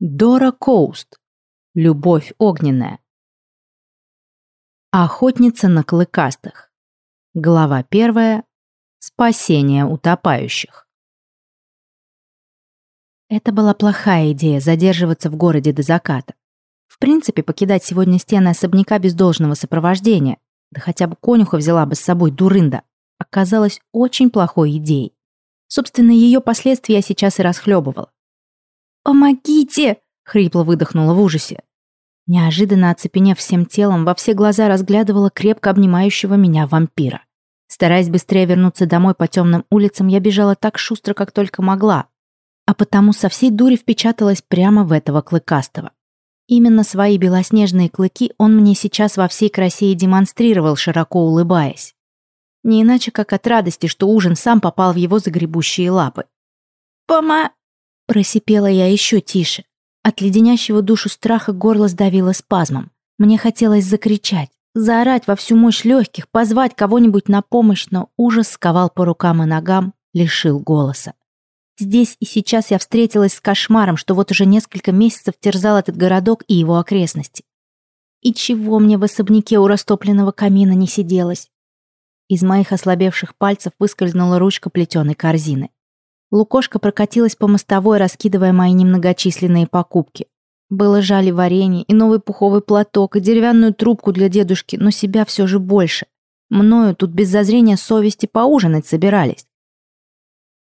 Дора Коуст. Любовь огненная. Охотница на клыкастых. Глава первая. Спасение утопающих. Это была плохая идея задерживаться в городе до заката. В принципе, покидать сегодня стены особняка без должного сопровождения, да хотя бы конюха взяла бы с собой дурында, оказалась очень плохой идеей. Собственно, ее последствия я сейчас и расхлебывала. «Помогите!» — хрипло выдохнула в ужасе. Неожиданно оцепенев всем телом, во все глаза разглядывала крепко обнимающего меня вампира. Стараясь быстрее вернуться домой по темным улицам, я бежала так шустро, как только могла, а потому со всей дури впечаталась прямо в этого клыкастого. Именно свои белоснежные клыки он мне сейчас во всей красе и демонстрировал, широко улыбаясь. Не иначе, как от радости, что ужин сам попал в его загребущие лапы. «Пома...» Просипела я еще тише. От леденящего душу страха горло сдавило спазмом. Мне хотелось закричать, заорать во всю мощь легких, позвать кого-нибудь на помощь, но ужас сковал по рукам и ногам, лишил голоса. Здесь и сейчас я встретилась с кошмаром, что вот уже несколько месяцев терзал этот городок и его окрестности. И чего мне в особняке у растопленного камина не сиделось? Из моих ослабевших пальцев выскользнула ручка плетеной корзины. Лукошка прокатилась по мостовой, раскидывая мои немногочисленные покупки. Было жаль и варенье, и новый пуховый платок, и деревянную трубку для дедушки, но себя все же больше. Мною тут без зазрения совести поужинать собирались.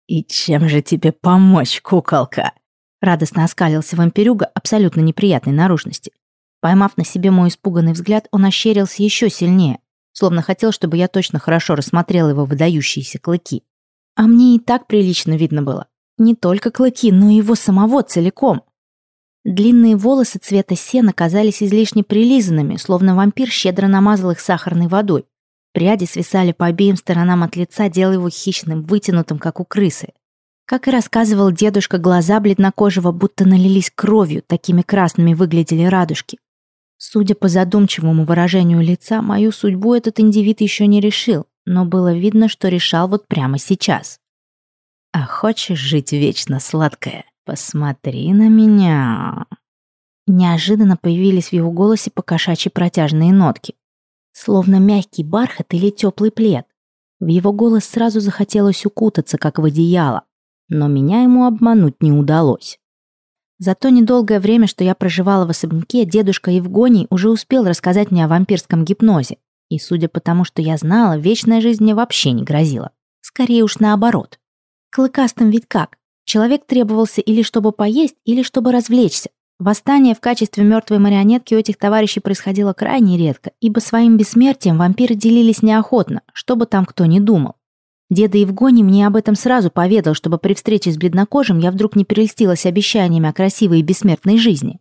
«И чем же тебе помочь, куколка?» Радостно оскалился вампирюга абсолютно неприятной наружности. Поймав на себе мой испуганный взгляд, он ощерился еще сильнее, словно хотел, чтобы я точно хорошо рассмотрела его выдающиеся клыки. А мне и так прилично видно было. Не только клыки, но и его самого целиком. Длинные волосы цвета сена казались излишне прилизанными, словно вампир щедро намазал их сахарной водой. Пряди свисали по обеим сторонам от лица, делая его хищным, вытянутым, как у крысы. Как и рассказывал дедушка, глаза бледнокожего будто налились кровью, такими красными выглядели радужки. Судя по задумчивому выражению лица, мою судьбу этот индивид еще не решил но было видно, что решал вот прямо сейчас. «А хочешь жить вечно, сладкая? Посмотри на меня!» Неожиданно появились в его голосе покошачьи протяжные нотки. Словно мягкий бархат или теплый плед. В его голос сразу захотелось укутаться, как в одеяло. Но меня ему обмануть не удалось. За то недолгое время, что я проживала в особняке, дедушка Евгоний уже успел рассказать мне о вампирском гипнозе. И судя по тому, что я знала, вечная жизнь мне вообще не грозила. Скорее уж наоборот. Клыкастым ведь как? Человек требовался или чтобы поесть, или чтобы развлечься. Восстание в качестве мертвой марионетки у этих товарищей происходило крайне редко, ибо своим бессмертием вампиры делились неохотно, что бы там кто ни думал. Деда Евгоний мне об этом сразу поведал, чтобы при встрече с бледнокожим я вдруг не перельстилась обещаниями о красивой и бессмертной жизни.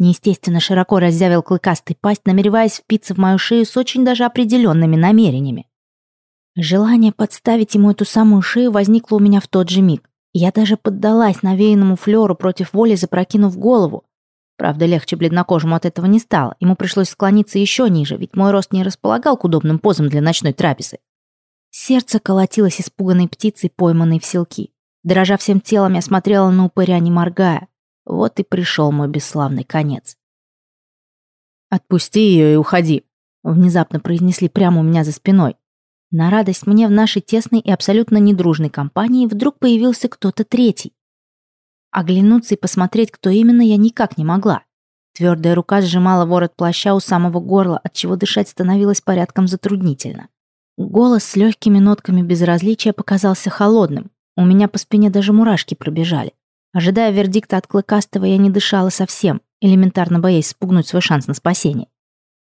Неестественно широко разъявил клыкастый пасть, намереваясь впиться в мою шею с очень даже определенными намерениями. Желание подставить ему эту самую шею возникло у меня в тот же миг. Я даже поддалась навеянному флеру против воли, запрокинув голову. Правда, легче бледнокожему от этого не стало. Ему пришлось склониться еще ниже, ведь мой рост не располагал к удобным позам для ночной трапезы. Сердце колотилось испуганной птицей, пойманной в селки. Дрожа всем телом, я смотрела на упыря, не моргая. Вот и пришел мой бесславный конец. «Отпусти ее и уходи», — внезапно произнесли прямо у меня за спиной. На радость мне в нашей тесной и абсолютно недружной компании вдруг появился кто-то третий. Оглянуться и посмотреть, кто именно, я никак не могла. Твердая рука сжимала ворот плаща у самого горла, от чего дышать становилось порядком затруднительно. Голос с легкими нотками безразличия показался холодным. У меня по спине даже мурашки пробежали. Ожидая вердикта от Клыкастого, я не дышала совсем, элементарно боясь спугнуть свой шанс на спасение.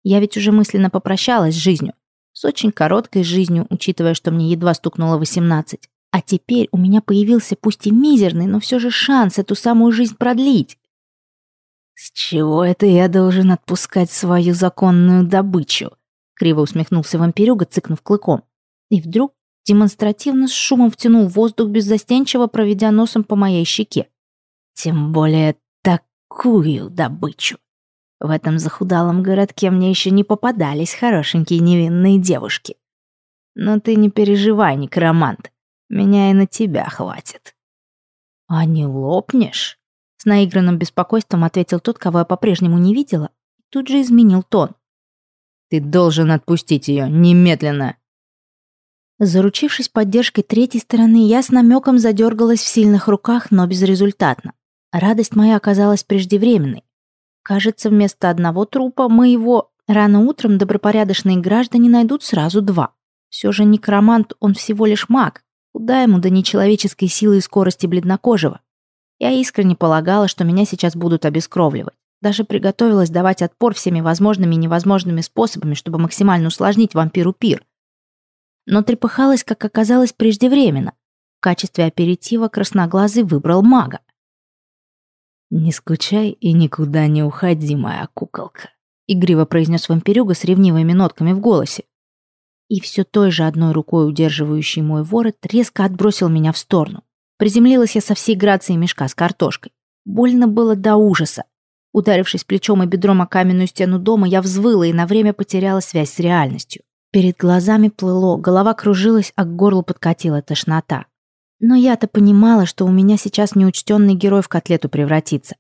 Я ведь уже мысленно попрощалась с жизнью. С очень короткой жизнью, учитывая, что мне едва стукнуло 18. А теперь у меня появился пусть и мизерный, но все же шанс эту самую жизнь продлить. «С чего это я должен отпускать свою законную добычу?» Криво усмехнулся вампирюга, цыкнув клыком. И вдруг демонстративно с шумом втянул воздух, беззастенчиво проведя носом по моей щеке. Тем более такую добычу. В этом захудалом городке мне еще не попадались хорошенькие невинные девушки. Но ты не переживай, некромант. Меня и на тебя хватит. «А не лопнешь?» С наигранным беспокойством ответил тот, кого я по-прежнему не видела, и тут же изменил тон. «Ты должен отпустить ее немедленно!» Заручившись поддержкой третьей стороны, я с намеком задергалась в сильных руках, но безрезультатно. Радость моя оказалась преждевременной. Кажется, вместо одного трупа моего рано утром добропорядочные граждане найдут сразу два. Все же некромант, он всего лишь маг. Куда ему до нечеловеческой силы и скорости бледнокожего? Я искренне полагала, что меня сейчас будут обескровливать. Даже приготовилась давать отпор всеми возможными и невозможными способами, чтобы максимально усложнить вампиру пир. Но трепыхалась, как оказалось, преждевременно. В качестве аперитива красноглазый выбрал мага. «Не скучай и никуда не уходи, моя куколка», — игриво произнес вампирюга с ревнивыми нотками в голосе. И все той же одной рукой удерживающий мой ворот резко отбросил меня в сторону. Приземлилась я со всей грацией мешка с картошкой. Больно было до ужаса. Ударившись плечом и бедром о каменную стену дома, я взвыла и на время потеряла связь с реальностью. Перед глазами плыло, голова кружилась, а к горлу подкатила тошнота. Но я-то понимала, что у меня сейчас неучтенный герой в котлету превратится.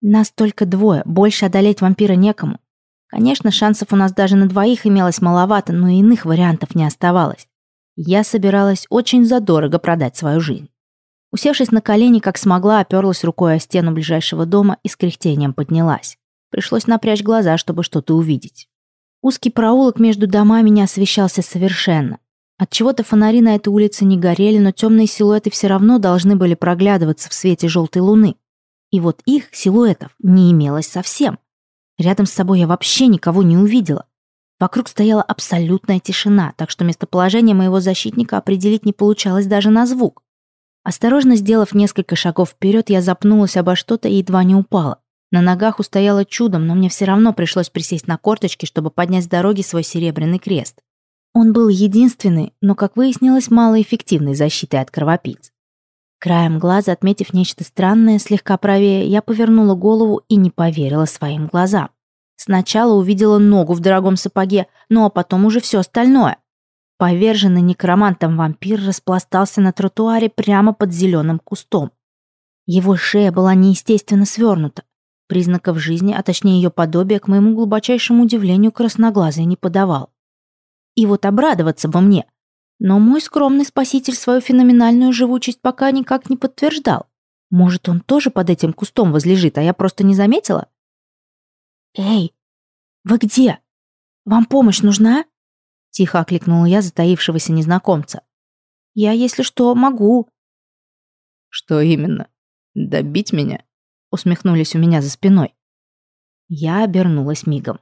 Нас только двое, больше одолеть вампира некому. Конечно, шансов у нас даже на двоих имелось маловато, но иных вариантов не оставалось. Я собиралась очень задорого продать свою жизнь. Усевшись на колени, как смогла, оперлась рукой о стену ближайшего дома и с кряхтением поднялась. Пришлось напрячь глаза, чтобы что-то увидеть. Узкий проулок между домами не освещался совершенно. От чего-то фонари на этой улице не горели, но темные силуэты все равно должны были проглядываться в свете желтой луны. И вот их, силуэтов, не имелось совсем. Рядом с собой я вообще никого не увидела. Вокруг стояла абсолютная тишина, так что местоположение моего защитника определить не получалось даже на звук. Осторожно сделав несколько шагов вперед, я запнулась обо что-то и едва не упала. На ногах устояла чудом, но мне все равно пришлось присесть на корточки, чтобы поднять с дороги свой серебряный крест. Он был единственный, но, как выяснилось, малоэффективной защитой от кровопийц. Краем глаза, отметив нечто странное, слегка правее, я повернула голову и не поверила своим глазам. Сначала увидела ногу в дорогом сапоге, ну а потом уже все остальное. Поверженный некромантом вампир распластался на тротуаре прямо под зеленым кустом. Его шея была неестественно свернута. Признаков жизни, а точнее ее подобия, к моему глубочайшему удивлению, красноглазый не подавал. И вот обрадоваться бы мне. Но мой скромный спаситель свою феноменальную живучесть пока никак не подтверждал. Может, он тоже под этим кустом возлежит, а я просто не заметила? «Эй, вы где? Вам помощь нужна?» Тихо окликнула я затаившегося незнакомца. «Я, если что, могу». «Что именно? Добить меня?» Усмехнулись у меня за спиной. Я обернулась мигом.